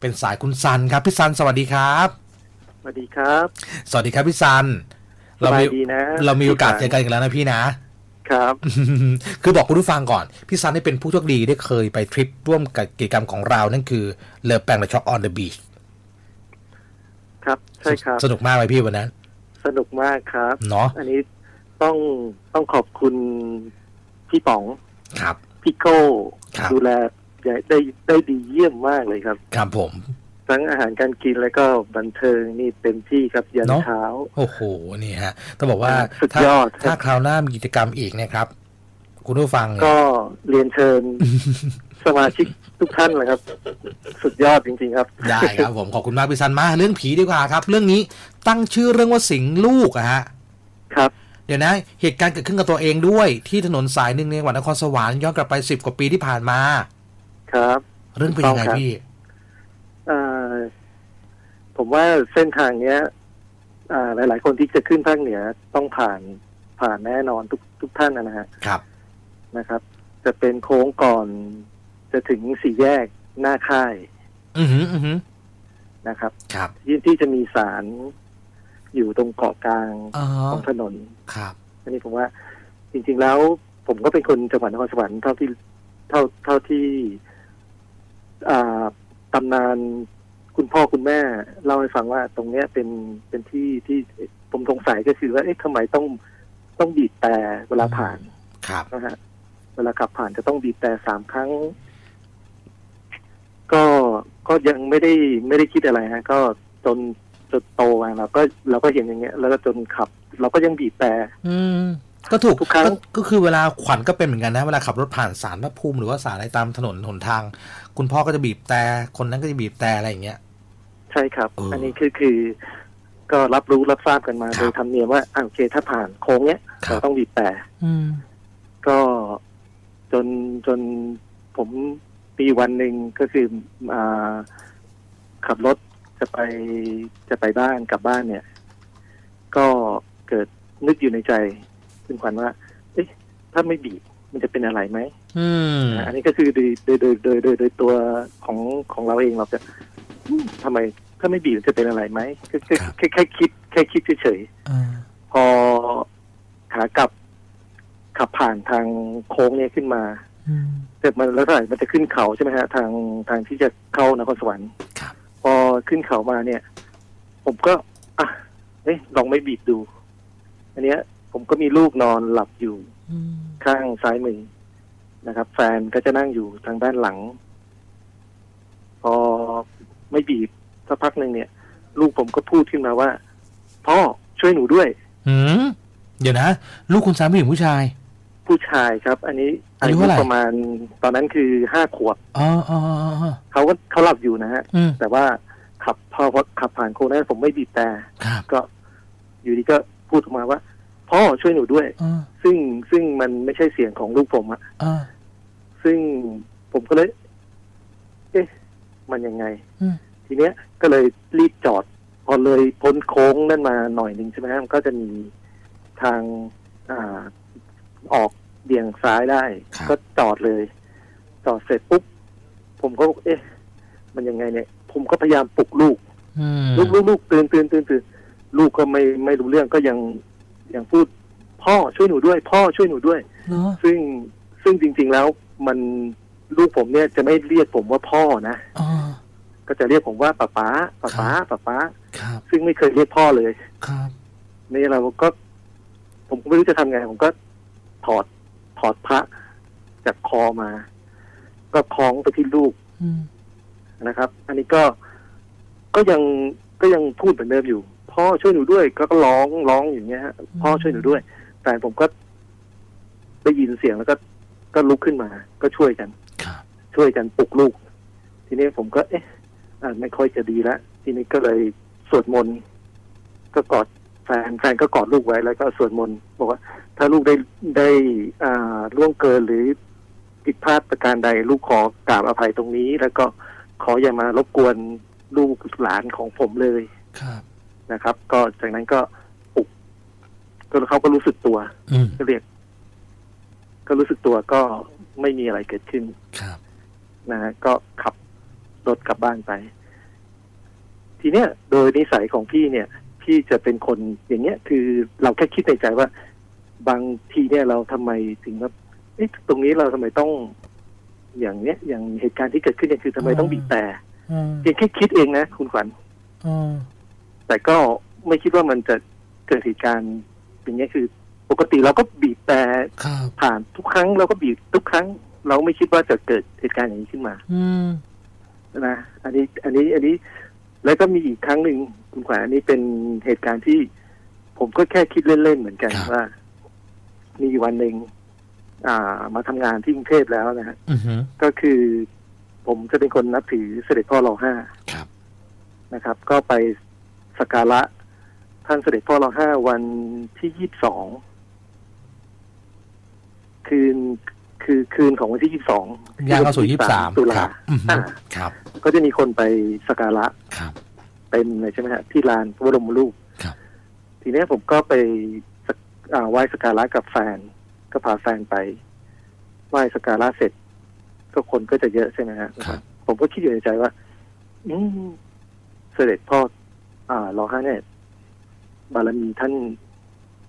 เป็นสายคุณซันครับพี่ซันสวัสดีครับสวัสดีครับ สวัสดีครับพี่ซันสบายดีนะเรามีโอกาสเจอกันอีกแล้วนะพี่นะครับ คือบอกคุณผู้ฟังก่อน พี่ซันได้เป็นผู้โชคดีได้เคยไปทริปร่วมกับกิจกรรมของเรานั่นคือเลอแปงและ Shock on the Beach ครับ ใช่ครับ สนุกมากไหมพี่วันนั้น สนุกมากครับเนาะอันนี้ต้องต้องขอบคุณพี่ป๋องครับพี่โก้ครับดูแล ได้ได้ดีเยี่ยมมากเลยครับ ครับผม ทั้งอาหารการกินแล้วก็บันเทิงนี่เต็มที่ครับยันเนอะเช้า โอ้โหนี่ฮะต้องบอกว่าสุดถ้ายอดถ้าคราวหน้ามีกิจกรรมอีกเนะครับ คุณผู้ฟังเนี่ยก็เรียนเชิญสมาชิกทุกท่านเลยครับ สุดยอดจริง ๆ ครับ ได้ครับผมขอบคุณมากพี่ซันมากเรื่องผีดีกว่าครับ เรื่องนี้ตั้งชื่อเรื่องว่าสิงลูกอะฮะครับเดี๋ยวนะเหตุการณ์เกิดขึ้นกับตัวเองด้วย ที่ถนนสายหนึ่งในจังหวัดนครสวรรค์ย้อนกลับไปสิบกว่าปีที่ผ่านมา ครับ เรื่องเป็นยังไงถูกต้องครับพี่เอ่อผมว่าเส้นทางเนี้ยอ่าหลายๆคนที่จะขึ้นภาคเหนือต้องผ่านผ่านแน่นอนทุกทุกท่านนะฮะครับนะครับ จะเป็นโค้งก่อนจะถึงสี่แยกหน้าค่าย อือหืออือหือนะครับครับที่ที่จะมีศาลอยู่ตรงเกาะกลางอ๋อของถนนครับอันนี้ผมว่า จริง ๆแล้ว ผมก็เป็นคนจังหวัดนครสวรรค์เท่าที่เท่าเท่าที่อ่า ตำนานคุณพ่อคุณแม่เล่าให้ฟังว่าตรงเนี้ยเป็นเป็นที่ที่ผมสงสัยก็คือว่าเอ๊ะทำไมต้องต้องบีบแต่เวลาผ่านครับนะฮะเวลาขับผ่านจะต้องบีบแต่สามครั้ง ก็ก็ยังไม่ได้ไม่ได้คิดอะไรฮะ ก็จนจนโตมาเราก็เราก็เห็นอย่างเงี้ย แล้วก็จนขับ เราก็ยังบีบแต่อืม ก็ถูกทุกครั้งก็ก็คือเวลาขวัญก็เป็นเหมือนกันนะ เวลาขับรถผ่านสารพระภูมิหรือว่าสารอะไรตามถนนหนทาง คุณพ่อก็จะบีบแต่คนนั้นก็จะบีบแต่อะไรอย่างเงี้ย ใช่ครับเอออัอันนี้คือคือ ก็รับรู้รับทราบกันมาครับโดยธรรมเนียมว่าอะโอเค ถ้าผ่านโค้งเนี้ยครับเราต้องบีบแต่อืมก็จนจนผมปีวันหนึ่งก็คืออ่าขับรถจะไปจะไปบ้านกลับบ้านเนี่ย ก็เกิดนึกอยู่ในใจ คุณขวัญว่า เอ๊ะ ถ้าไม่บีบมันจะเป็นอะไรไหมอืมอ่าอันนี้ก็คือโดยโดยโดยโดยโดยโดยตัวของของเราเองเราจะอืมทำไมถ้าไม่บีบมันจะเป็นอะไรไหมแค่แค่ครับแค่แค่คิด แค่คิดเฉยอ่าๆพอขากลับขับผ่านทางโค้งเนี่ยขึ้นมาอืมเสร็จมันแล้วเท่าไหร่มันจะขึ้นเขาใช่ไหมฮะทางทางที่จะเข้านครสวรรค์ครับพอขึ้นเขามาเนี่ย ผมก็ อะเอ๊ะลองไม่บีบดู อันเนี้ย ผมก็มีลูกนอนหลับอยู่อืมข้างซ้ายมือนะครับ แฟนก็จะนั่งอยู่ทางด้านหลัง พอไม่บีบสักพักหนึ่งเนี่ย ลูกผมก็พูดขึ้นมาว่า พ่อช่วยหนูด้วยอืมเดี๋ยวนะลูกคุณสามีผู้หญิงผู้ชาย ผู้ชายครับ อันนี้อายุเท่าไหร่ประมาณตอนนั้นคือห้าขวบอ๋ออ๋ออ๋ออ๋อเขาก็เขาหลับอยู่นะฮะอืมแต่ว่าขับพอพอขับผ่านโค้งนั้นผมไม่บีบแต่ครับก็ อยู่ดีก็พูดออกมาว่า พ่อช่วยหนูด้วยอ่าซึ่งซึ่งมันไม่ใช่เสียงของลูกผมอะอ่าซึ่งผมก็เลย เอ๊ะ มันยังไงอืมทีเนี้ย ก็เลยรีบจอด พอเลยพ้นโค้งนั่นมาหน่อยหนึ่งใช่ไหมฮะมันก็จะมีทางอ่าออกเบี่ยงซ้ายได้ครับก็จอดเลย จอดเสร็จปุ๊บ ผมก็บอกเอ๊ะ มันยังไงเนี่ย ผมก็พยายามปลุกลูกอืมลูกลูกลูกตื่นตื่นตื่นตื่นลูกก็ไม่ไม่รู้เรื่องก็ยัง ยังพูดพ่อช่วยหนูด้วย พ่อช่วยหนูด้วย เนาะซึ่งซึ่งจริง ๆแล้วมันลูกผมเนี่ยจะไม่เรียกผมว่าพ่อนะอ่าก็จะเรียกผมว่าป๊าป๊าป๊าป๊าป๊าป๊าครับ ซึ่งไม่เคยเรียกพ่อเลยครับนี่เราก็ ผมก็ไม่รู้จะทำไง ผมก็ถอดถอดพระจากคอมา ก็คล้องไปที่ลูกอืมนะครับ อันนี้ก็ก็ยังก็ยังพูดเหมือนเดิมอยู่ พ่อช่วยหนูด้วยก็ก็ร้องร้องอย่างเงี้ยฮะพ่อช่วยหนูด้วย แต่ผมก็ได้ยินเสียงแล้วก็ก็ลุกขึ้นมา ก็ช่วยกันครับช่วยกันปลุกลูก ทีนี้ผมก็ เอ๊ะอ่าไม่ค่อยจะดีแล้วทีนี้ก็เลยสวดมนต์ก็กอดแฟนแฟนก็กอดลูกไว้แล้วก็สวดมนต์บอกว่า ถ้าลูกได้ได้อ่าล่วงเกินหรือผิดพลาดประการใด ลูกขอกราบอภัยตรงนี้ แล้วก็ขออย่ามารบกวนลูกหลานของผมเลย ครับ นะครับ ก็จากนั้นก็ปลุกก็เขาก็รู้สึกตัวอืมก็เรียก ก็รู้สึกตัวก็ไม่มีอะไรเกิดขึ้นครับนะฮะก็ขับรถกลับบ้านไป ทีเนี้ย โดยนิสัยของพี่เนี่ย พี่จะเป็นคนอย่างเงี้ย คือเราแค่คิดในใจว่า บางทีเนี่ยเราทำไมถึงแบบเอ๊ะตรงนี้เราทำไมต้อง อย่างเนี้ย อย่างเหตุการณ์ที่เกิดขึ้นเนี่ยคือทำไมต้องบีบแต่อืมเพียงแค่คิดเองนะคุณขวัญอืม แต่ก็ไม่คิดว่ามันจะเกิดเหตุการณ์อย่างเงี้ยคือ ปกติเราก็บีบแต่ครับผ่านทุกครั้งเราก็บีบทุกครั้ง เราไม่คิดว่าจะเกิดเหตุการณ์อย่างนี้ขึ้นมา อืมนะอันนี้ อันนี้อันนี้ แล้วก็มีอีกครั้งหนึ่งคุณขวัญอันนี้เป็นเหตุการณ์ที่ผมก็แค่คิดเล่นๆเหมือนกันว่า มีอยู่วันหนึ่งอ่า มาทำงานที่กรุงเทพแล้วนะฮะอือหือก็คือ ผมจะเป็นคนนับถือเสด็จพ่อรอห้าครับนะครับ ก็ไป สักการะท่านเสด็จพ่อรอห้าวันที่ยี่สิบสองคืนคือคืนของวันที่ยี่สิบสองย่างเข้าสู่ยี่สิบสามตุคลารับอือหือ่าอครับ ก็จะมีคนไปสักการะครับเต็มเลยใช่ไหมฮะที่ลานพระบรมรูปครับ ทีเนี้ยผมก็ไปสักอ่าไหว้สักการะกับแฟน ก็พาแฟนไปไหว้สักการะเสร็จ ก็คนก็จะเยอะใช่ไหมฮะครับผมก็คิดอยู่ในใจว่า อืมเสด็จพ่อ อ่ารอห้าเนี่ยบารมีท่าน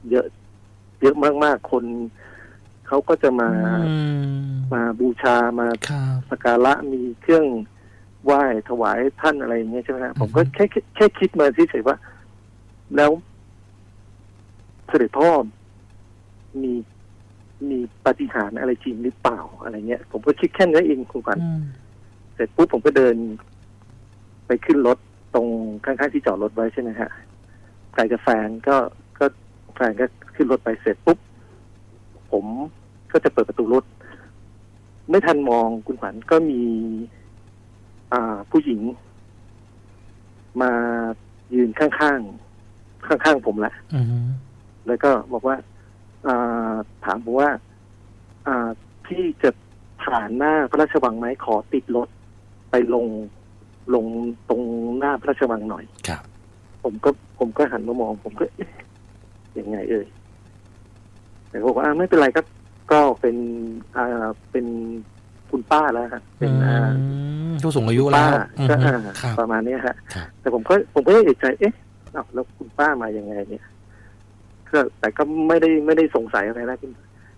เยอะ เยอะมากๆ คนเขาก็จะมาอืมมาบูชามาครับสักการะมีเครื่องไหว้ถวายท่านอะไรอย่างเงี้ยใช่ไหมฮะอือฮึผมก็แค่แค่แค่คิดมาเฉยๆว่า แล้วเสด็จพ่อมีมีปาฏิหาริย์อะไรจริงหรือเปล่าอะไรเงี้ย ผมก็คิดแค่นั้นเองคุณขวัญอืมเสร็จปุ๊บผมก็เดิน ไปขึ้นรถ ตรงข้างๆที่จอดรถไว้ใช่ไหมฮะไกลกับแฟนก็ก็แฟนก็ขึ้นรถไปเสร็จปุ๊บผมก็จะเปิดประตูรถ ไม่ทันมองคุณขวัญก็มี อ่าผู้หญิง มายืนข้างๆข้างๆผมแหละอือหือแล้วก็บอกว่าอ่าถามผมว่า อ่าพี่จะผ่านหน้าพระราชวังไหมขอติดรถไปลง ลงตรงหน้าพระราชวังหน่อย ครับ ผมก็ผมก็หันมามอง ผมก็เอ๊ะยังไง เอ่ยแต่เขาบอกว่าอ่าไม่เป็นไรครับ ก็เป็นอ่าเป็นคุณป้าแล้วฮะเป็นอ่าอืมผู้สูงอายุแล้ป้าวอือก็หือ่าอครับประมาณเนี้ยฮะครับแต่ผมก็ผมก็เอกใจ เอ๊ะอ้าวแล้วคุณป้ามายังไง เนี่ยก็แต่ก็ไม่ได้ไม่ได้สงสัยอะไรนะคุณ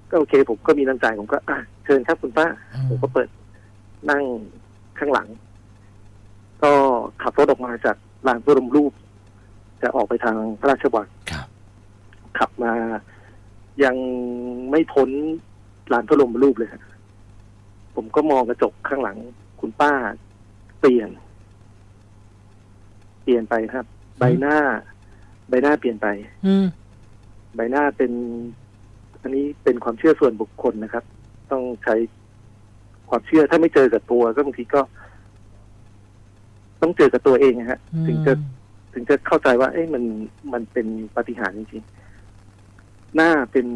ก็โอเค ผมก็มีน้ำใจผมก็อะเชิญครับคุณป้า ผมก็เปิดนั่งข้างหลัง ก็ขับรถออกมาจากลานพระบรมรูป จะออกไปทางพระราชวังครับขับมา ยังไม่พ้นลานพระบรมรูปเลยฮะผมก็มองกระจกข้างหลัง คุณป้า เปลี่ยน เปลี่ยนไปครับ ใบหน้า ใบหน้าเปลี่ยนไป อืมใบหน้าเป็น อันนี้เป็นความเชื่อส่วนบุคคลนะครับ ต้องใช้ความเชื่อถ้าไม่เจอกับตัวก็บางทีก็ ต้องเจอกับตัวเองนะฮะ ถึงจะถึงจะเข้าใจว่า เอ้ยมันมันเป็นปาฏิหารย์จริงๆ หน้าเป็น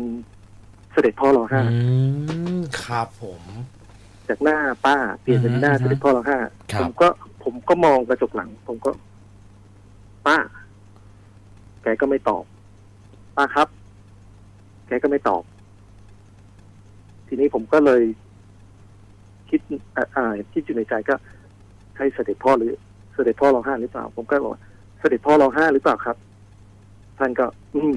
เสด็จพ่อรอห้าอืมครับผม จากหน้าป้าเปลี่ยนเป็นหน้าอืมเสด็จพ่อรอห้าครับผมก็ผมก็มองกระจกหลัง ผมก็ ป้า แกก็ไม่ตอบ ป้าครับ แกก็ไม่ตอบ ทีนี้ผมก็เลย คิดอ่าอ่าคิดอยู่ในใจก็ใช่เสด็จพ่อหรือ เสด็จพ่อรอห้าหรือเปล่า ผมก็บอกว่าเสด็จพ่อรอห้าหรือเปล่าครับ ท่านก็ อืม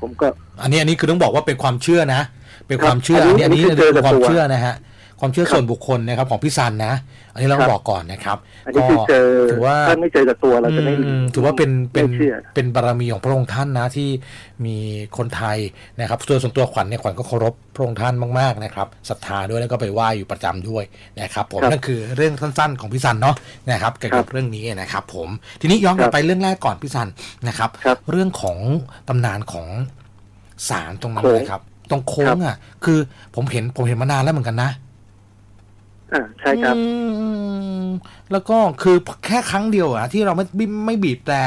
ผมก็ อันนี้อันนี้คือต้องบอกว่าเป็นความเชื่อนะเป็นครับความเชื่ออัอันนนี้นี้อันนี้อันนี้คือเจอกับความตัวเชื่อนะฮะ ความเชื่อครับส่วนบุคคลนะครับของพี่ซันนะ อันนี้เราครับบอกก่อนนะครับอันนี้คือเจอถือว่าถ้าไม่เจอกับตัวเราจะไม่อืมถือว่าเป็นเป็นไม่เชื่อเป็นบารมีของพระองค์ท่านนะที่มีคนไทยนะครับส่วนส่วนตัวขวัญเนี่ยขวัญก็เคารพพระองค์ท่านมากๆนะครับศรัทธาด้วยแล้วก็ไปไหว้อยู่ประจำด้วยนะครับ ผมครับนั่นคือเรื่องสั้น ๆ ของพี่ซันเนาะนะครับเกี่ยวกับครับเรื่องนี้นะครับ ผมทีนี้ย้อนกลัครับบไปเรื่องแรกก่อนพี่ซันนะครับครับเรื่องของตำนานของศาลตรงนั้นโค้งนะครับ ตรงโค้งอะ คือผมเห็นผมเห็นมานานแล้วเหมือนกันนะ อ่าใช่ครับอืมแล้วก็คือแค่ครั้งเดียวอะที่เราไม่ไม่ไม่บีบแต่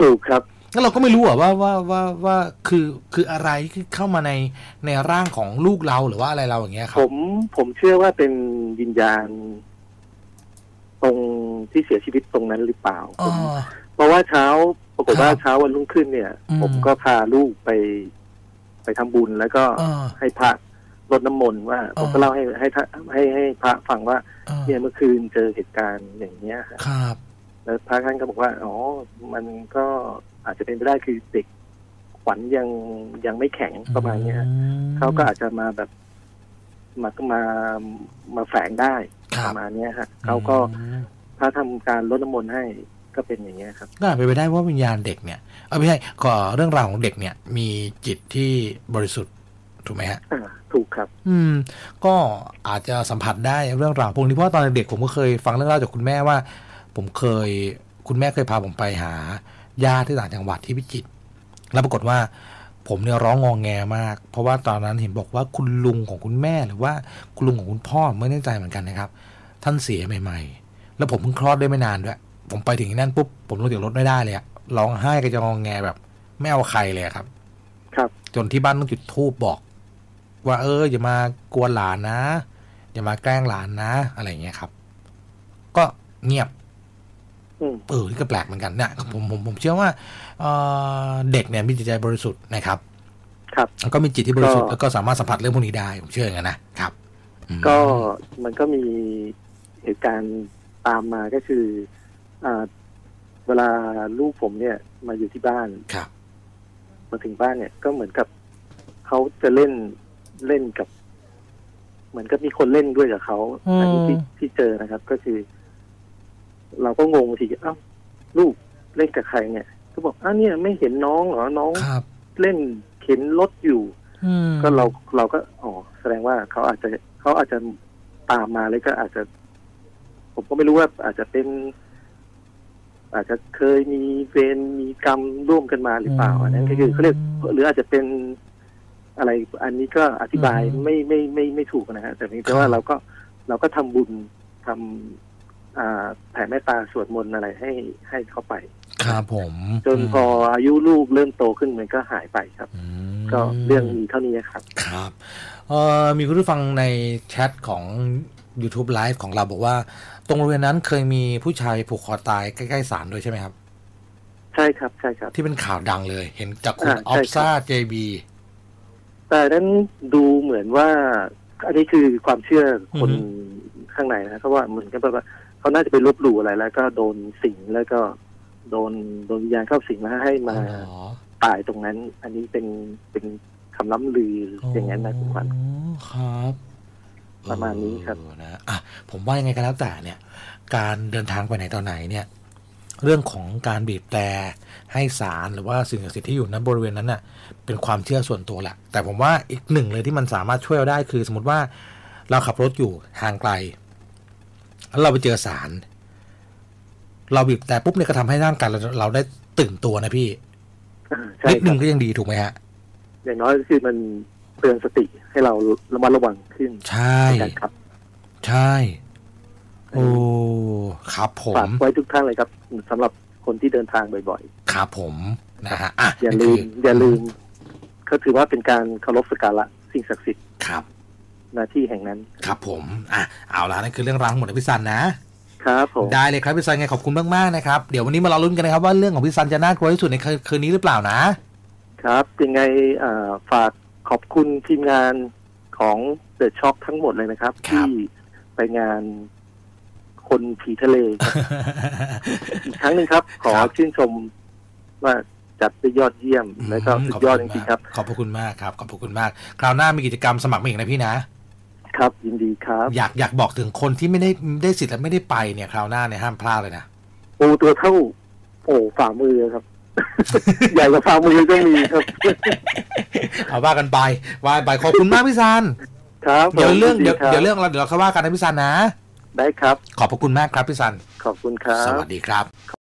ถูกครับแล้วเราก็ไม่รู้อะว่าว่าว่าว่าคือคืออะไรที่เข้ามาในในร่างของลูกเราหรือว่าอะไรเราอย่างเงี้ยคผรับมผมเชื่อว่าเป็นวิญญาณ ตรงที่เสียชีวิตตรงนั้นหรือเปล่าอ๋ผอมเพราะว่าเช้าปรากฏว่าครับเช้าวันรุ่งขึ้นเนี่ยอืมผมก็พาลูกไป ไปทำบุญแล้วก็อ่าให้พระ รดน้ำมนต์ว่าผมก็อ่าเล่าให้ให้ท่านให้ให้พระฟังว่าอ่าเนี่ยเมื่อคืนเจอเหตุการณ์อย่างเงี้ยฮะครับ แล้วพระท่านก็บอกว่าอ๋อมันก็อาจจะเป็นไปได้คือเด็กขวัญยังยังไม่แข็งประมาณเนี้ยฮะอืมเขาก็อาจจะมาแบบมามามาแฝงได้ครัปบระมาณเนี้ยฮะเขาก็อืมถ้าทำการลดน้ำมนต์ให้ก็เป็นอย่างเงี้ยครับก็อาจเป็นไปได้ว่าวิญญาณเด็กเนี่ย เออไม่ใช่ก็เรื่องราวของเด็กเนี่ย มีจิตที่บริสุทธิ์ ถูกไหมฮะอ่าถูกครับ อืม ก็อาจจะสัมผัสได้เรื่องราวพวกนี้เพราะว่าตอนเด็กผมก็เคยฟังเรื่องราวจากคุณแม่ว่า ผมเคยคุณแม่เคยพาผมไปหาญาติที่ต่างจังหวัดที่พิจิตรแล้วปรากฏว่า ผมเนี่ยร้องงองแงมาก เพราะว่าตอนนั้นเห็นบอกว่าคุณลุงของคุณแม่หรือว่าคุณลุงของคุณพ่อไม่แน่ใจเหมือนกันนะครับ ท่านเสียใหม่ ๆ แล้วผมเพิ่งคลอดได้ไม่นานด้วย ผมไปถึงที่นั่นปุ๊บผมลงจากรถไม่ได้เลยอะร้องไห้ก็จะงองแงแบบ ไม่เอาใครเลยอะครับ ครับ จนที่บ้านต้องจุดธูปบอก ว่าเอออย่ามากวนหลานนะ อย่ามาแกล้งหลานนะ อะไรอย่างเงี้ยครับ ก็เงียบอืมเออนี่ก็แปลกเหมือนกันเนี่ยผมผมผมเชื่อว่าเอ่อเด็กเนี่ยมีจิตใจบริสุทธิ์นะครับ ครับแล้วก็มีจิตที่บริสุทธิ์ก็แล้วก็สามารถสัมผัสเรื่องพวกนี้ได้ผมเชื่ออย่างนั้นนะครับอืมก็มันก็มีเหตุการณ์ตามมาก็คืออ่าเวลาลูกผมเนี่ย มาอยู่ที่บ้านครับมาถึงบ้านเนี่ยก็เหมือนกับเขาจะเล่น เล่นกับ เหมือนกับมีคนเล่นด้วยกับเขาอันนี้ที่ที่เจอนะครับ ก็คือ เราก็งงบางทีเอ้าลูกเล่นกับใครเนี่ย ก็บอกอ้าวเนี่ยไม่เห็นน้องเหรอน้องครับเล่นเข็นรถอยู่อืมก็เราเราก็อ๋อแสดงว่าเขาอาจจะเขาอาจจะตามมาเลยก็อาจจะ ผมก็ไม่รู้ว่า อาจจะเป็น อาจจะเคยมีเวรมีกรรมร่วมกันมาหรือเปล่าอันนั้นก็คือเขาเรียกหรืออาจจะเป็น อะไรอันนี้ก็อธิบายไม่ไม่ไม่ไม่ถูกนะฮะแต่เพียงแต่ว่าเราก็เราก็ทำบุญทำอ่าแผ่เมตตาสวดมนต์อะไรให้ให้เขาไป ครับผม จนพออายุลูกเริ่มโตขึ้นมันก็หายไปครับมก็เรื่องมีเท่านี้ครับ ครับเอ่อมีคุณผู้ฟังในแชทของ YouTube Live ของเราบอกว่า ตรงบริเวณนั้นเคยมีผู้ชายผูกคอตายใกล้ๆศาลด้วยใช่ไหมครับ ใช่ครับใช่ครับ ที่เป็นข่าวดังเลย เห็นจากคุณอ่าออฟใช่ครับซ่าเจบี แต่นั้นดูเหมือนว่า อันนี้คือความเชื่อคนอือฮึข้างในนะเพราะว่าเหมือนกับแบบว่าเขาน่าจะไปลบหลู่อะไรแล้ว ก็โดนสิงแล้วก็โดนโดนวิญญาณเข้าสิงแล้วให้มาอ๋อตายตรงนั้น อันนี้เป็นเป็นคำล้ำลืออย่างนั้นนะคุณขวัญอ๋อครับประมาณนี้ครับเออนะอะผมว่ายังไงก็แล้วแต่เนี่ย การเดินทางไปไหนต่อไหนเนี่ย เรื่องของการบีบแต่ให้สารหรือว่าสิ่งศักดิ์สิทธิ์ที่อยู่นั้นบริเวณนั้นน่ะเป็นความเชื่อส่วนตัวแหละ แต่ผมว่าอีกหนึ่งเลยที่มันสามารถช่วยเราได้คือ สมมติว่าเราขับรถอยู่ทางไกล แล้วเราไปเจอสาร เราบีบแต่ปุ๊บเนี่ยก็ทำให้ร่างกายเราเราได้ตื่นตัวนะพี่อ่าใช่นิดคนึรับงก็ยังดีถูกไหมฮะ อย่างน้อยก็คือมันเตือนสติให้เราระมัดระวังขึ้นใช่ในการขับ ใช่ โอ้ครับผฝากมไว้ทุกท่านเลยครับสำหรับคนที่เดินทางบ่อยครับผมนะฮะอะๆอย่านี่ลืคืมอย่าลืมก็ถือว่าเป็นการเคารพสักการะสิ่งศักดิ์สิทธิ์ครับหน้าที่แห่งนั้น ครับผม อะ เอาละนั่นคือเรื่องราวทั้งหมดของพี่ซันนะ ครับผม ได้เลยครับพี่ซันไงขอบคุณมากๆนะครับ เดี๋ยววันนี้มาเราลุ้นกันนะครับว่าเรื่องของพี่ซันจะน่ากลัวที่สุดในคืนคืนนี้หรือเปล่านะ ครับ ยังไงอ่าฝากขอบคุณทีมงานของเดอะช็อคทั้งหมดเลยนะครับครับที่ไปงาน คนผีทะเลครับอีกครั้งหนึ่งครับ ขอครับชื่นชมว่าจัดได้ยอดเยี่ยมและก็สุดยอดจริงๆครับ ขอบพระคุณมากครับ ขอบพระคุณมาก คราวหน้ามีกิจกรรมสมัครมาอีกนะพี่นะครับยินดีครับ อยากอยากบอกถึงคนที่ไม่ได้ได้สิทธิ์และไม่ได้ไปเนี่ยคราวหน้าเนี่ยห้ามพลาดเลยนะปูตัวเท่า โอ้ฝ่ามือครับใหญ่กว่าฝ่ามือก็มีครับเอาว่ากันไปว่ากันไปขอบคุณมากพี่ซันครับ เดี๋ยวเรื่องผมเดี๋ยวคบเดี๋ยวเรื่องเราเดี๋ยวเราค่อยว่ากันนะพี่ซันนะ ได้ครับ ขอบพระคุณมากครับพี่ซัน ขอบคุณครับ สวัสดีครับ